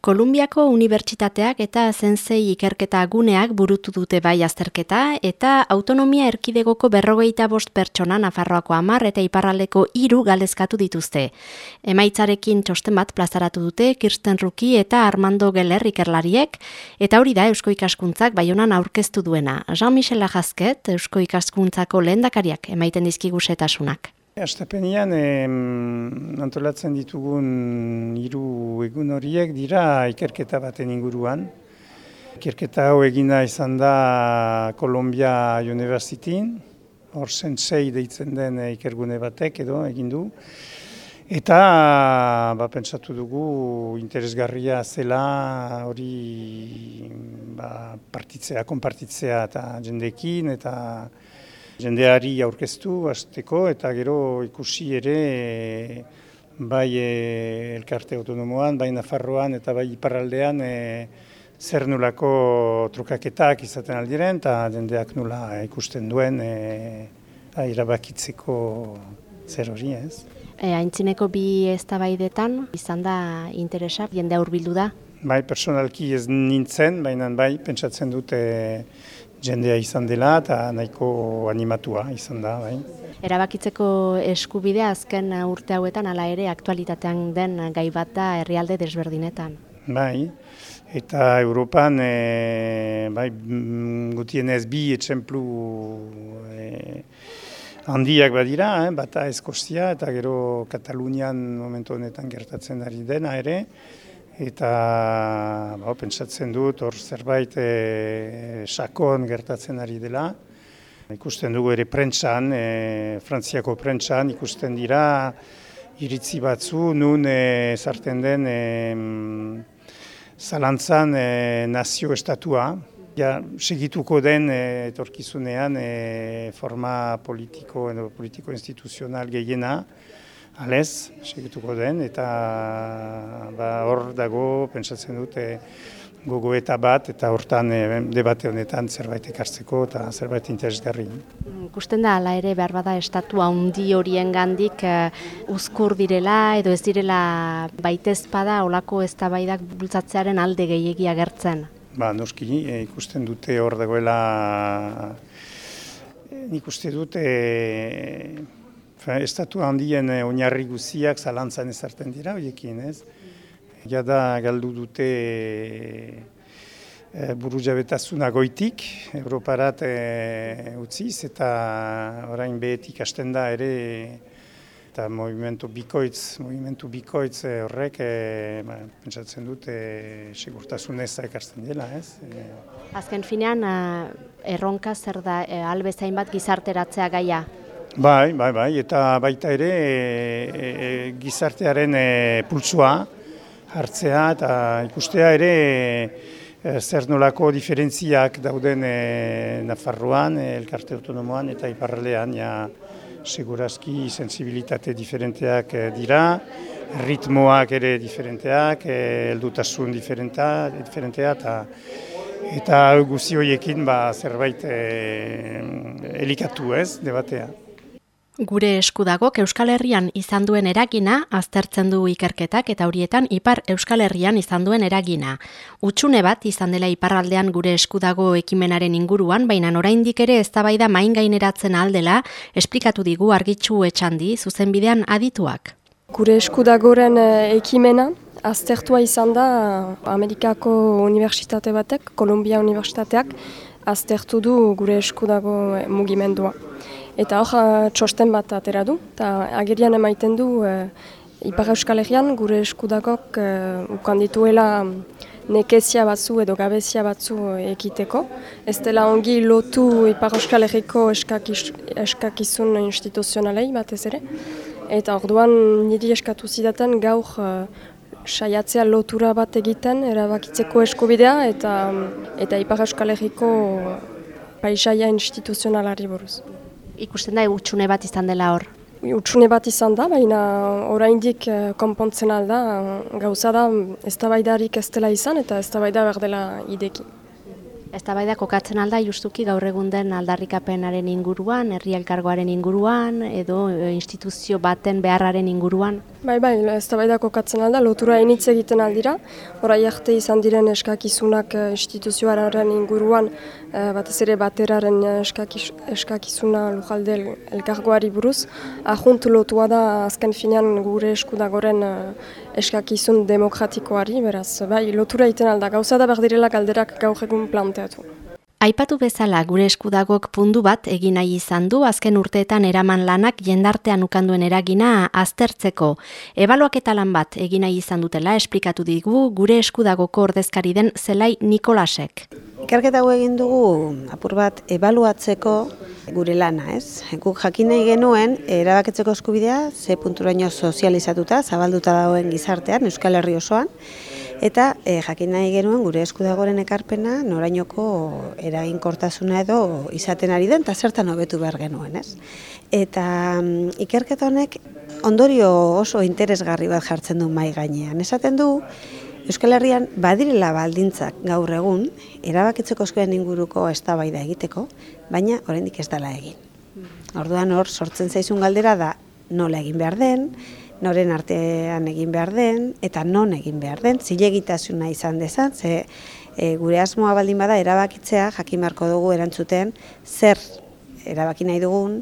Kolumbiako Unibertsitateak eta Zenzei ikerketa guneak burutu dute bai azterketa eta autonomia erkidegoko berrogeita bost pertsona Nafarroako amar eta iparraleko hiru galezkatu dituzte. Emaitzarekin txosten bat plazaratu dute Kirsten Ruki eta Armando Geller ikerlariek eta hori da Eusko ikaskuntzak baionan aurkeztu duena. Jean-Michel Lajazket, Eusko ikaskuntzako lehendakariak emaiten dizkigu setasunak. Astapenian antolatzen ditugun hiru egun horiek dira ikerketa baten inguruan. Ikerketa hau egina izan da Columbia University, hor zentzei deitzen den ikergune batek edo egin du. Eta ba, pentsatu dugu interesgarria zela hori ba, partitzea, konpartitzea eta jendekin eta jendeari aurkeztu hasteko eta gero ikusi ere bai e, elkarte autonomoan, bai Nafarroan eta bai iparraldean e, zer nulako trukaketak izaten aldiren eta jendeak nula ikusten duen e, irabakitzeko zer hori ez. E, Aintzineko bi eztabaidetan izan da interesa, jende aurbildu da? Bai, personalki ez nintzen, baina bai, pentsatzen dute jendea izan dela eta nahiko animatua izan da. Bai. Erabakitzeko eskubidea azken urte hauetan ala ere aktualitatean den gai bat da herrialde desberdinetan. Bai, eta Europan e, bai, mm, gutien ez bi etxemplu e, handiak badira, eh, bata Eskozia eta gero Katalunian momentu honetan gertatzen ari dena ere, eta ba, pentsatzen dut hor zerbait e, sakon gertatzen ari dela. Ikusten dugu ere prentsan, e, frantziako prentsan ikusten dira iritzi batzu nun e, zarten den e, zalantzan e, nazio estatua. Ja, segituko den e, etorkizunean e, forma politiko edo politiko instituzional gehiena. Alez, segituko den, eta ba, hor dago, pentsatzen dute, gogo eta bat, eta hortan e, debate honetan zerbait ekartzeko eta zerbait interesgarri. Gusten da, ala ere, behar bada, estatu handi horien gandik uh, uzkur direla, edo ez direla baitezpada, olako ez da baidak bultzatzearen alde gehiagi agertzen? Ba, noski, e, ikusten dute hor dagoela, e, nik uste dute, estatu handien eh, oinarri guziak zalantzan ezarten dira horiekin, ez? Jada galdu dute e, buru jabetasuna goitik, Europarat e, utziz, eta orain behetik hasten da ere eta movimentu bikoitz, movimentu bikoitz horrek, e, ba, pentsatzen dut, e, segurtasun ez ekartzen dela, ez? E, Azken finean, erronka zer da, e, albezain bat gizarteratzea gaia? Bai, bai, bai, eta baita ere e, e, gizartearen e, pultsua hartzea eta ikustea ere e, zer nolako diferentziak dauden e, Nafarroan, e, elkarte autonomoan eta iparralean ja segurazki sensibilitate diferenteak e, dira, ritmoak ere diferenteak, e, eldutasun diferentea, diferentea eta eta guzioiekin ba, zerbait e, elikatu ez, debatea. Gure eskudagok Euskal Herrian izan duen eragina aztertzen du ikerketak eta horietan ipar Euskal Herrian izan duen eragina. Utsune bat izan dela iparraldean gure eskudago ekimenaren inguruan, baina oraindik ere eztabaida main gaineratzen aldela, esplikatu digu argitxu etxandi zuzenbidean adituak. Gure eskudagoren eh, ekimena aztertua izan da Amerikako Unibertsitate batek, Kolumbia Unibertsitateak, aztertu du gure eskudago mugimendua. Eta hor eh, txosten bat atera du, eta agerian emaiten du e, Ipar Euskal Herrian gure eskudakok e, ukan dituela nekezia batzu edo gabezia batzu ekiteko. Ez dela ongi lotu Ipar Euskal Herriko eskakizun instituzionalei batez ere. Eta orduan niri eskatu zidaten gaur saiatzea lotura bat egiten erabakitzeko eskubidea eta eta Ipar Euskal Herriko paisaia instituzionalari buruz ikusten da utxune bat izan dela hor. Utxune bat izan da, baina oraindik uh, konpontzen alda, gauza da ez da baidarik ez dela izan eta ez da baida behar dela ideki. Ez da baida kokatzen alda justuki gaur egun den aldarrikapenaren inguruan, herri elkargoaren inguruan, edo eh, instituzio baten beharraren inguruan? Bai, bai, ez da baidako katzen alda, lotura initz egiten aldira. Hora arte izan diren eskakizunak eh, instituzioaren inguruan, eh, batez ere bateraren eskakizuna lujalde elkargoari buruz. Ahunt lotua da azken finean gure eskudagoren eskakizun demokratikoari, beraz, bai, lotura egiten alda. Gauza da berdirela galderak gaur planteatu. Aipatu bezala gure eskudagok pundu bat egin nahi izan du azken urteetan eraman lanak jendartean ukanduen eragina aztertzeko. Ebaluak eta lan bat egin nahi izan dutela esplikatu digu gure eskudagoko ordezkari den Zelai Nikolasek. Ikerketa egin dugu apur bat ebaluatzeko gure lana, ez? Guk jakin nahi genuen erabaketzeko eskubidea ze punturaino sozializatuta, zabalduta dagoen gizartean Euskal Herri osoan Eta e, jakin nahi genuen gure eskudagoren ekarpena norainoko eraginkortasuna edo izaten ari den, eta zertan hobetu behar genuen, ez? Eta mm, ikerketa honek ondorio oso interesgarri bat jartzen du mai gainean. Esaten du, Euskal Herrian badirela baldintzak gaur egun, erabakitzeko eskuen inguruko eztabaida egiteko, baina oraindik ez dela egin. Orduan hor, sortzen zaizun galdera da nola egin behar den, noren artean egin behar den, eta non egin behar den, zilegitasuna izan dezan, ze e, gure asmoa baldin bada erabakitzea, jakimarko dugu erantzuten, zer erabaki nahi dugun,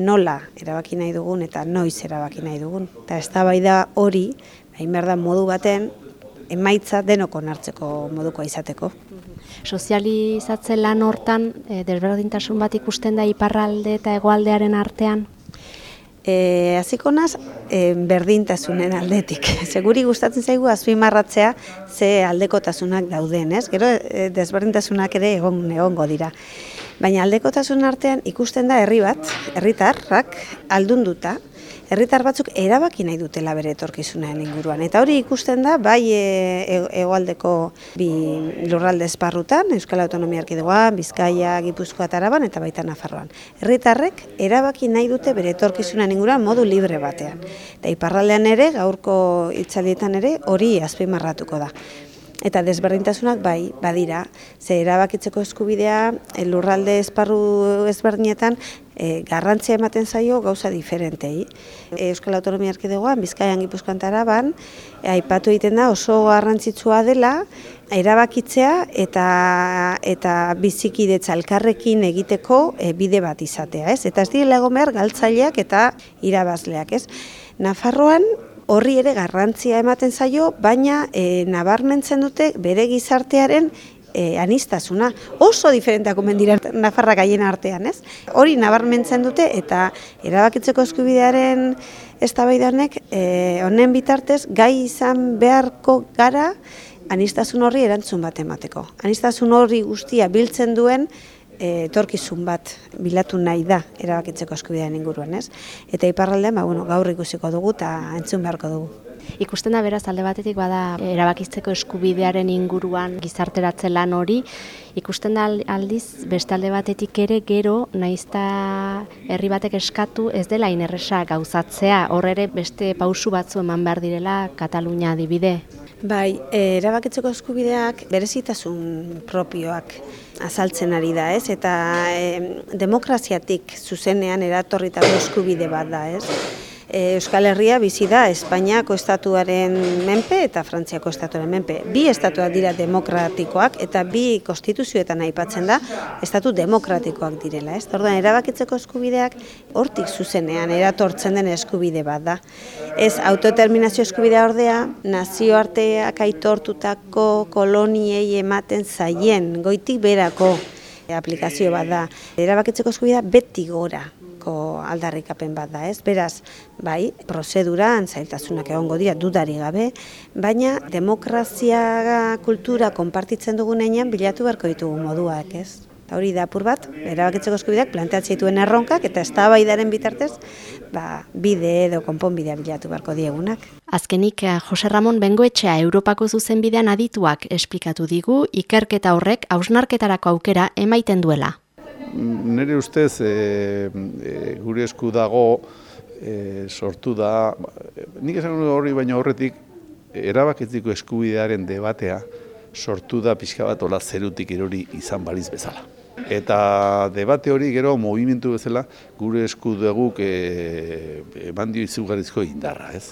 nola erabaki nahi dugun, eta noiz erabaki nahi dugun. Eta ez da bai da hori, hain behar da modu baten, emaitza denoko nartzeko moduko izateko. Sozializatze lan hortan, e, desberdintasun bat ikusten da iparralde eta hegoaldearen artean? E, aziko naz, e, berdintasunen aldetik. Seguri gustatzen zaigu azpimarratzea ze aldekotasunak dauden, ez? Gero e, desberdintasunak ere egon egongo dira. Baina aldekotasun artean ikusten da herri bat, herritarrak aldunduta, herritar batzuk erabaki nahi dutela bere etorkizunaren inguruan. Eta hori ikusten da, bai hegoaldeko e, bi lurralde esparrutan, Euskal Autonomia Arkidegoan, Bizkaia, Gipuzkoa eta Araban, eta baita Nafarroan. Herritarrek erabaki nahi dute bere etorkizunaren inguruan modu libre batean. Eta iparraldean ere, gaurko itzalietan ere, hori azpimarratuko da eta desberdintasunak bai, badira, ze erabakitzeko eskubidea lurralde esparru ezberdinetan e, garrantzia ematen zaio gauza diferentei. Euskal Autonomia Erkidegoan, Bizkaian Gipuzkoan Taraban, aipatu egiten da oso garrantzitsua dela erabakitzea eta eta bizikidetza elkarrekin egiteko e, bide bat izatea, ez? Eta ez direla egon behar galtzaileak eta irabazleak, ez? Nafarroan horri ere garrantzia ematen zaio, baina e, nabarmentzen dute bere gizartearen e, anistasuna. Oso diferenteak omen dira Nafarra gaien artean, ez? Hori nabarmentzen dute eta erabakitzeko eskubidearen eztabaida honek e, honen bitartez gai izan beharko gara anistasun horri erantzun bat emateko. Anistasun horri guztia biltzen duen etorkizun bat bilatu nahi da erabakitzeko eskubidean inguruan, ez? Eta iparraldean, ba, bueno, gaur ikusiko dugu eta entzun beharko dugu. Ikusten da beraz alde batetik bada erabakitzeko eskubidearen inguruan gizarteratze lan hori, ikusten da aldiz beste alde batetik ere gero naizta herri batek eskatu ez dela inerresa gauzatzea, hor ere beste pausu batzu eman behar direla Katalunia adibide. Bai, e, erabakitzeko eskubideak berezitasun propioak azaltzen ari da, ez? Eta e, demokraziatik zuzenean eratorritako eskubide bat da, ez? Eh, Euskal Herria bizi da Espainiako estatuaren menpe eta Frantziako estatuaren menpe. Bi estatuak dira demokratikoak eta bi konstituzioetan aipatzen da estatu demokratikoak direla. Ez? Orduan, erabakitzeko eskubideak hortik zuzenean eratortzen den eskubide bat da. Ez autodeterminazio eskubidea ordea nazioarteak aitortutako koloniei ematen zaien goitik berako aplikazio bat da. Erabakitzeko eskubidea beti gora ko aldarrikapen bat da, ez? Beraz, bai, prozeduran zailtasunak egongo dira dudari gabe, baina demokrazia kultura konpartitzen dugunean bilatu beharko ditugu moduak, ez? Eta hori da apur bat, erabakitzeko eskubideak planteatzen dituen erronkak eta eztabaidaren bitartez, ba, bide edo konponbidea bilatu beharko diegunak. Azkenik, eh, Jose Ramon Bengoetxea Europako zuzenbidean adituak esplikatu digu ikerketa horrek hausnarketarako aukera emaiten duela nire ustez e, e, gure esku dago e, sortu da, nik esan hori baina horretik, erabakitziko eskubidearen debatea sortu da pixka bat ola zerutik erori izan baliz bezala. Eta debate hori gero movimentu bezala gure esku dugu e, eman dio izugarrizko indarra, ez?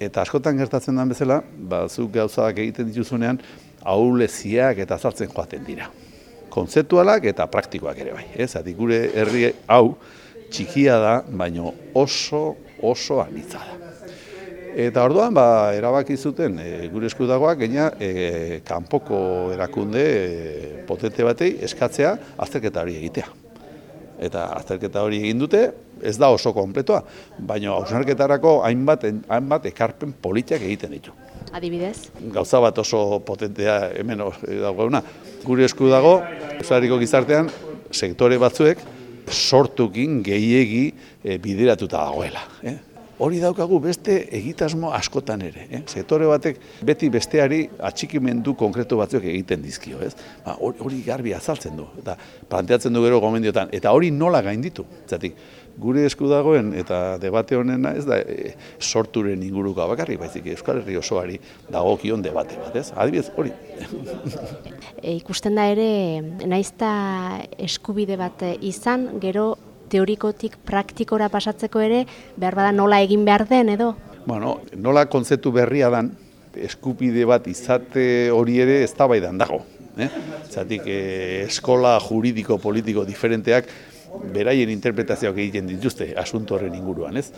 Eta askotan gertatzen den bezala, ba, zuk gauzak egiten dituzunean, ahuleziak eta azaltzen joaten dira. Kontzeptualak eta praktikoak ere bai. Ez, ati gure herri hau txikia da, baino oso, oso anitza da. Eta orduan, ba, erabaki zuten e, gure eskudagoak, gaina e, kanpoko erakunde e, potente batei eskatzea azterketa hori egitea. Eta azterketa hori egin dute, ez da oso konpletoa, baina hausnarketarako hainbat, hainbat ekarpen politiak egiten ditu. Adibidez? Gauza bat oso potentea hemen dagoena. Gure esku dago, Eusarriko gizartean, sektore batzuek sortukin gehiegi bideratuta dagoela. Eh? hori daukagu beste egitasmo askotan ere. Eh? Sektore batek beti besteari atxikimendu konkretu batzuk egiten dizkio, ez? Ba, hori garbi azaltzen du, eta planteatzen du gero gomendiotan, eta hori nola gainditu, zatik, gure esku dagoen eta debate honena ez da e, sorturen inguruko bakarrik, baizik Euskal Herri osoari dagokion debate bat, ez? Adibidez, hori. E, ikusten da ere, naizta eskubide bat izan, gero teorikotik praktikora pasatzeko ere, behar bada nola egin behar den edo? Bueno, nola kontzeptu berria dan, eskupide bat izate hori ere ez dago. Eh? Zatik, eh, eskola juridiko, politiko diferenteak beraien interpretazioak egiten dituzte asunto horren inguruan, ez?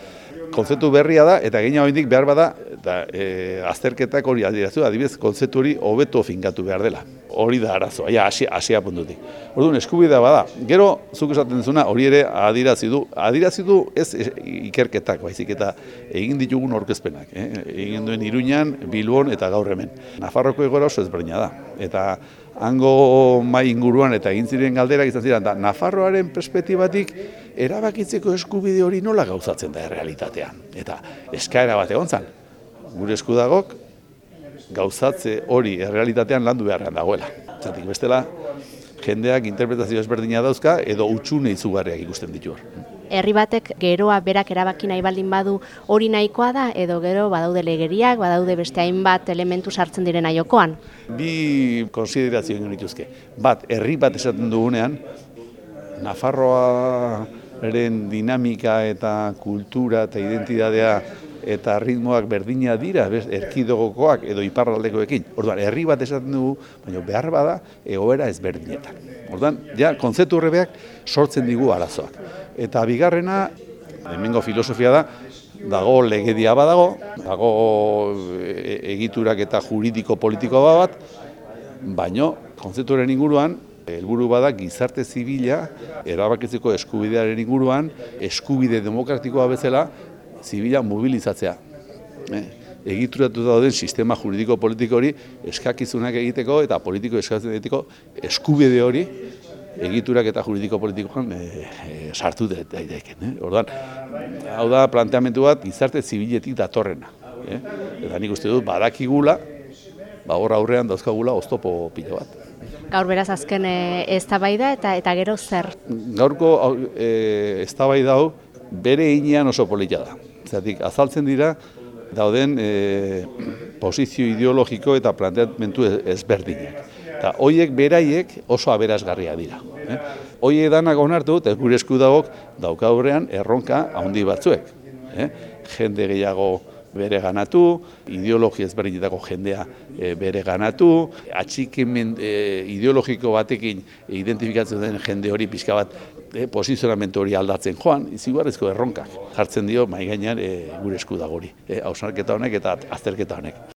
Kontzeptu berria da eta gaina oraindik behar bada eta e, azterketak hori adierazu, adibidez kontzeptu hori hobeto finkatu behar dela. Hori da arazoa, ja hasi hasia puntutik. Orduan eskubidea bada. Gero zuk esaten duzuna hori ere adierazi du. Adierazi du ez ikerketak, baizik eta egin ditugun aurkezpenak, eh? Egin duen Iruñan, Bilbon eta gaur hemen. Nafarroko egoera oso ezberdina da. Eta hango mai inguruan eta egin ziren galderak izan ziren, da Nafarroaren perspektibatik erabakitzeko eskubide hori nola gauzatzen da errealitatean. Eta eskaera bat egon zan, gure eskudagok gauzatze hori errealitatean landu beharrean dagoela. Zatik bestela, jendeak interpretazio ezberdina dauzka edo utxune izugarriak ikusten ditu hor herri batek geroa berak erabaki nahi baldin badu hori nahikoa da edo gero badaude legeriak, badaude beste hainbat elementu sartzen direna jokoan. Bi konsiderazio egin dituzke. Bat, herri bat esaten dugunean, Nafarroaren dinamika eta kultura eta identidadea eta ritmoak berdina dira erkidogokoak edo iparraldekoekin. Orduan, herri bat esaten dugu, baina behar bada egoera ezberdinetan. Orduan, ja, kontzeptu horrebeak sortzen digu arazoak. Eta bigarrena, hemengo filosofia da, dago legedia badago, dago e, egiturak eta juridiko politikoa bat, baino kontzeptuaren inguruan, helburu bada gizarte zibila erabakitzeko eskubidearen inguruan, eskubide demokratikoa bezala, zibila mobilizatzea. Eh? Egituratu dauden sistema juridiko politiko hori eskakizunak egiteko eta politiko eskakizunak egiteko eskubide hori egiturak eta juridiko politikoan e, sartu daiteken. Eh? Orduan, hau da planteamendu bat gizarte zibiletik datorrena. Eh? Eta nik uste dut badakigula, ba hor aurrean dauzkagula oztopo pila bat. Gaur beraz azken eztabaida eta eta gero zer? Gaurko e, eztabaida hau bere inean oso polita da. Zatik, azaltzen dira, dauden e, posizio ideologiko eta planteamentu ezberdinak. Eta hoiek beraiek oso aberasgarria dira. Eh? Hoiek danak onartu, eta gure esku dagok dauka horrean erronka handi batzuek. Eh? Jende gehiago bere ganatu, ideologi ezberdinetako jendea e, bere ganatu, atxikimen e, ideologiko batekin identifikatzen den jende hori pixka bat e, posizionamentu hori aldatzen joan, izigarrezko erronkak jartzen dio mai gainean e, gure esku dagori, e, hausnarketa honek eta azterketa honek.